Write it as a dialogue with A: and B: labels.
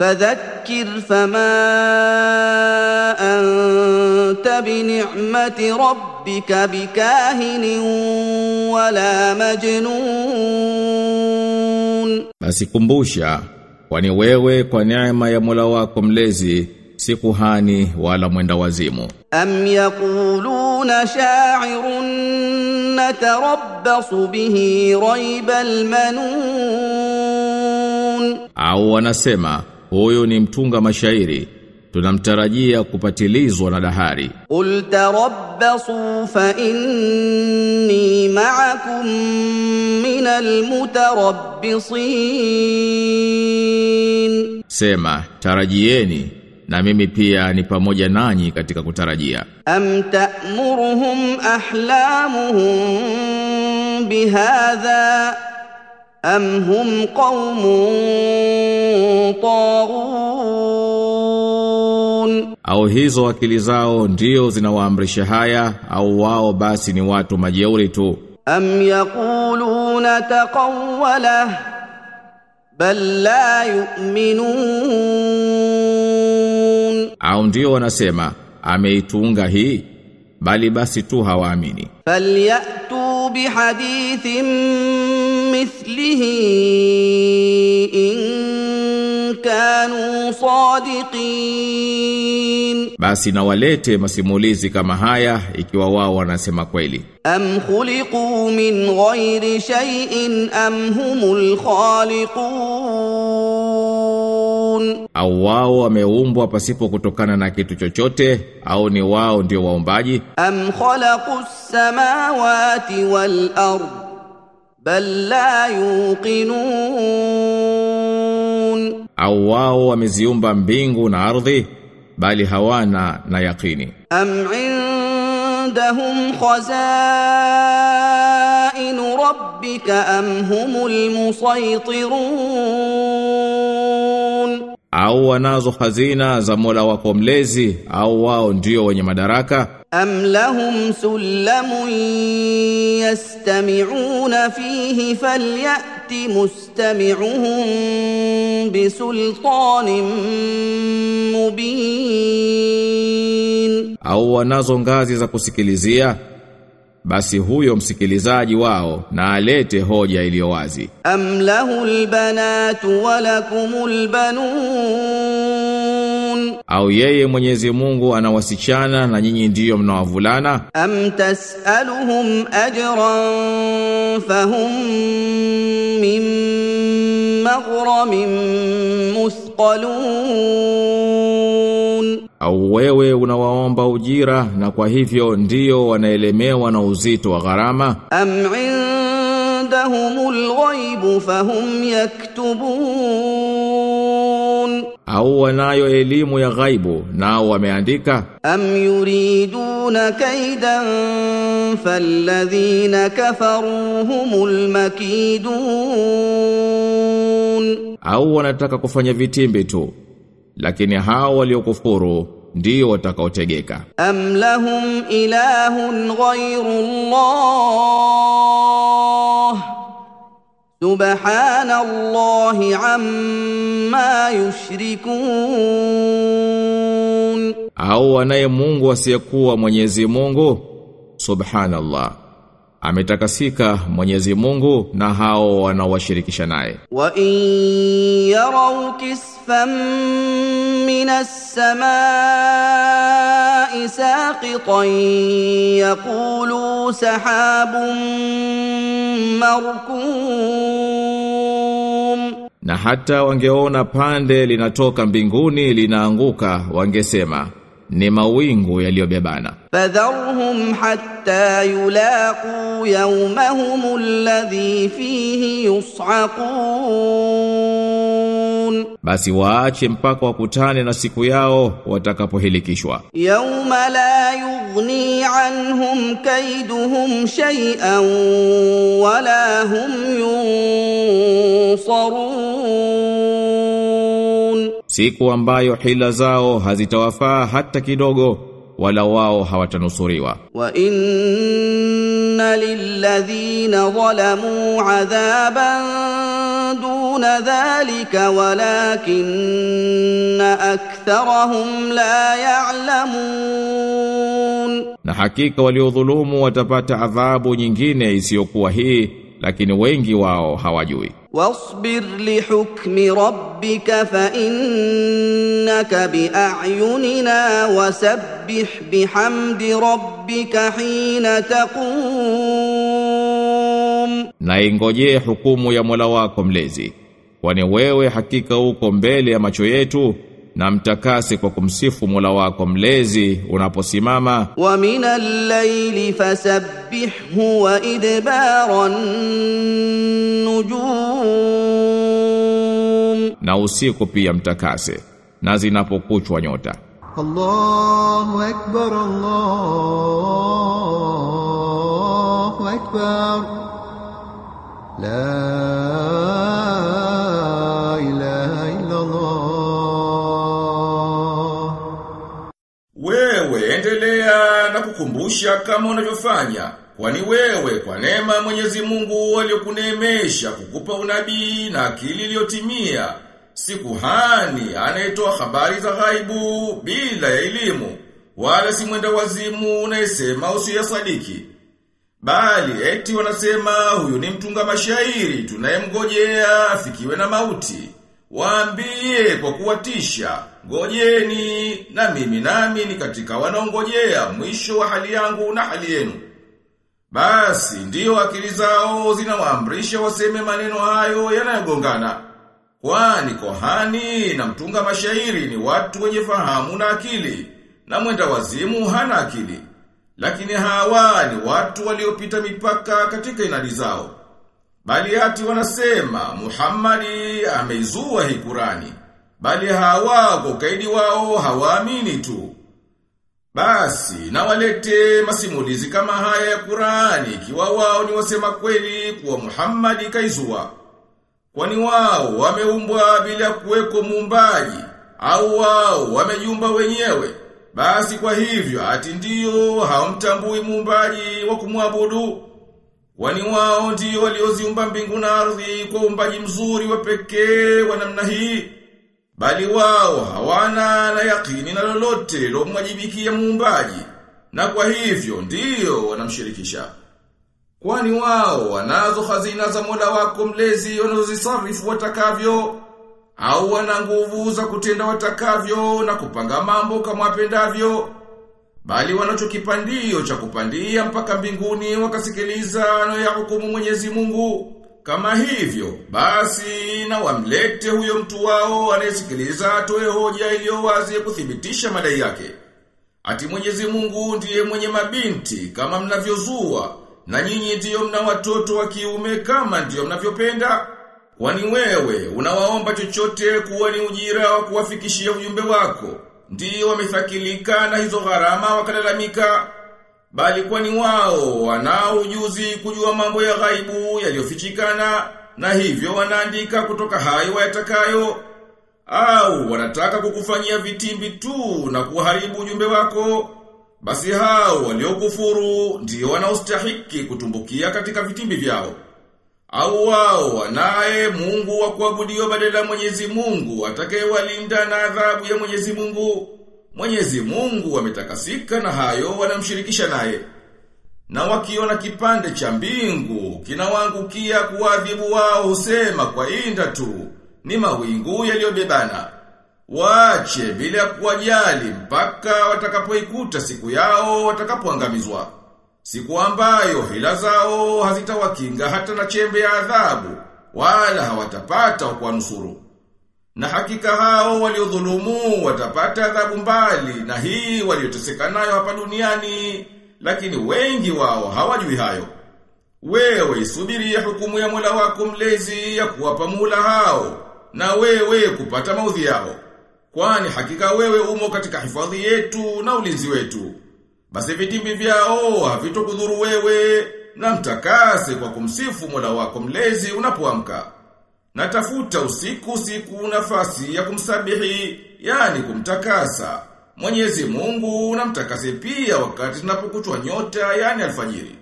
A: فذكر فما انت بنعمه ربك بكاهن ولا مجنون
B: Basi kumbusha kwani wewe kwa neema ya Mola wako mlezi si kuhani wala mwenda wazimu
A: ام يقولون شاعر نتربص به ريب المنون
B: au wanasema huyu ni mtunga mashairi. Tunamtarajia kupatilizwa na dahari.
A: Ul tarabbasu fa inni ma'akum min almutarabbisin
B: sema tarajieni na mimi pia ni pamoja nanyi katika kutarajia.
A: Am ta'muruhum ahlamuhum bihadha? ام هم قوم طاغون
B: au hizo akili zao ndio zinawaamrisha haya au wao basi ni watu majeuri tu
A: أم يقولون تقوله بل لا يؤمنون
B: au ndio wanasema ameitunga hii bali basi tu hawaamini
A: فليأتوا بحديث مثله إن كانوا صادقين
B: basi na walete masimulizi kama haya ikiwa wao wanasema kweli
A: أم خلقوا من غير شيء أم هم الخالقون
B: au wao wameumbwa pasipo kutokana na kitu chochote au ni wao ndio waumbaji
A: أم خلقوا السماوات والأرض bal la yuqinun,
B: au wao wameziumba mbingu na ardhi bali hawana na yaqini.
A: Am indahum khazain rabbika am humul musaytirun,
B: au wanazo hazina za Mola wako mlezi au wao ndio wenye madaraka?
A: أم لهم سلم يستمعون فيه فليأت مستمعهم بسلطان مبين
B: au wanazo ngazi za kusikilizia basi huyo msikilizaji wao na alete hoja iliyo wazi
A: أم له البنات ولكم البنون
B: au yeye Mwenyezi Mungu anawasichana na nyinyi ndiyo mnawavulana?
A: Am tasaluhum ajran fahum min maghramin musqalun,
B: au wewe unawaomba ujira na kwa hivyo ndiyo wanaelemewa na uzito wa gharama?
A: Am indahumul ghaibu fahum yaktubun
B: au wanayo elimu ya ghaibu nao wameandika
A: am yuriduna kaidan falladhina kafaru humul makidun.
B: au wanataka kufanya vitimbi tu lakini hao waliokufuru ndio watakaotegeka.
A: Am lahum ilahun ghairu allah سبحان الله عما يشركون
B: au wanaye Mungu asiyekuwa Mwenyezi Mungu subhanallah ametakasika Mwenyezi Mungu na hao wanaowashirikisha naye
A: وإن يروا كسفا من السماء ساقطا يقولوا سحاب مركوم
B: na hata wangeona pande linatoka mbinguni linaanguka wangesema ni mawingu yaliyobebana
A: فذرهم حتى يلاقوا يومهم الذي فيه yuflihun
B: basi waache mpaka wakutane na siku yao watakapohilikishwa.
A: yauma la yughni anhum kaiduhum shay'an wala hum yunsarun
B: siku ambayo hila zao hazitawafaa hata kidogo wala wao hawatanusuriwa
A: wa inna lilladhina zalamu adhaban يفعلون ذلك ولكن اكثرهم لا يعلمون
C: Na hakika waliodhulumu watapata adhabu nyingine isiyokuwa hii lakini wengi wao hawajui.
A: واصبر لحكم ربك فانك باعيننا وسبح بحمد ربك حين تقوم
C: Na ingojee hukumu ya Mola wako mlezi. Kwani wewe hakika uko mbele ya macho yetu na mtakase kwa kumsifu Mola wako mlezi unaposimama.
A: Wa minal layli fasabbihhu wa idbaran nujum,
C: na usiku pia mtakase na zinapokuchwa nyota.
D: Allahu akbar, Allahu
B: akbar la na kama unavyofanya kwani wewe kwa neema Mwenyezi Mungu aliyokuneemesha kukupa unabii na akili iliyotimia si kuhani anayetoa habari za ghaibu bila ya elimu wala si mwenda wazimu unayesema usiyasadiki. Bali eti wanasema huyu ni mtunga mashairi tunayemgojea afikiwe na mauti Waambie kwa kuwatisha, ngojeni na mimi nami ni katika wanaongojea mwisho wa hali yangu na hali yenu. Basi ndiyo akili zao zinawaamrisha waseme maneno hayo yanayogongana. Kwani kohani na mtunga mashairi ni watu wenye fahamu na akili, na mwenda wazimu hana akili. Lakini hawa ni watu waliopita mipaka katika inadi zao. Bali hati wanasema Muhammadi ameizua hii Kurani. Bali hawa kwa ukaidi wao hawaamini tu. Basi na walete masimulizi kama haya ya Kurani kiwa wao ni wasema kweli kuwa Muhammadi kaizua. Kwani wao wameumbwa bila kuweko muumbaji au wao wamejumba wenyewe. Basi kwa hivyo ati ndio hawamtambui muumbaji wa kumwabudu. Kwani wao ndio walioziumba mbingu na ardhi kwa umbaji mzuri wa pekee wa namna hii. Bali wao hawana na yakini na lolote lomwajibikia muumbaji. Na kwa hivyo ndiyo wanamshirikisha. Kwani wao wanazo hazina za Mola wako mlezi wanazozisarifu watakavyo au wana nguvu za kutenda watakavyo na kupanga mambo kama wapendavyo bali wanachokipandio cha kupandia mpaka mbinguni wakasikiliza ya hukumu Mwenyezi Mungu. Kama hivyo basi na wamlete huyo mtu wao anayesikiliza atoe hoja iliyo wazi kuthibitisha madai yake. Ati Mwenyezi Mungu ndiye mwenye mabinti kama mnavyozua na nyinyi ndiyo mna watoto wa kiume kama ndiyo mnavyopenda? Kwani wewe unawaomba chochote kuwa ni ujira wa kuwafikishia ujumbe wako ndiyo wamethakilika na hizo gharama wakalalamika bali kwani wao wanao ujuzi kujua mambo ya ghaibu yaliyofichikana na hivyo wanaandika kutoka hayo wayatakayo au wanataka kukufanyia vitimbi tu na kuharibu ujumbe wako basi hao waliokufuru ndio wanaostahiki kutumbukia katika vitimbi vyao au wao wanaye Mungu wa kuabudiwa badala ya Mwenyezi Mungu atakayewalinda na adhabu ya Mwenyezi Mungu. Mwenyezi Mungu ametakasika na hayo wanamshirikisha naye. Na wakiona kipande cha mbingu kinawaangukia kuadhibu wao husema kwa inda tu ni mawingu yaliyobebana. Waache bila kuwajali mpaka watakapoikuta siku yao watakapoangamizwa. Siku ambayo hila zao hazitawakinga hata na chembe ya adhabu, wala hawatapata kwa nusuru. Na hakika hao waliodhulumu watapata adhabu mbali na hii walioteseka nayo hapa duniani, lakini wengi wao hawajui hayo. Wewe isubirie hukumu ya Mola wako mlezi ya kuwapa mula hao, na wewe kupata maudhi yao. Kwani hakika wewe umo katika hifadhi yetu na ulinzi wetu. Basi vitimbi vyao havitokudhuru wewe na mtakase kwa kumsifu Mola wako mlezi unapoamka. Natafuta usiku siku nafasi ya kumsabihi, yani kumtakasa. Mwenyezi Mungu unamtakase pia wakati tunapokuchwa nyota yani alfajiri.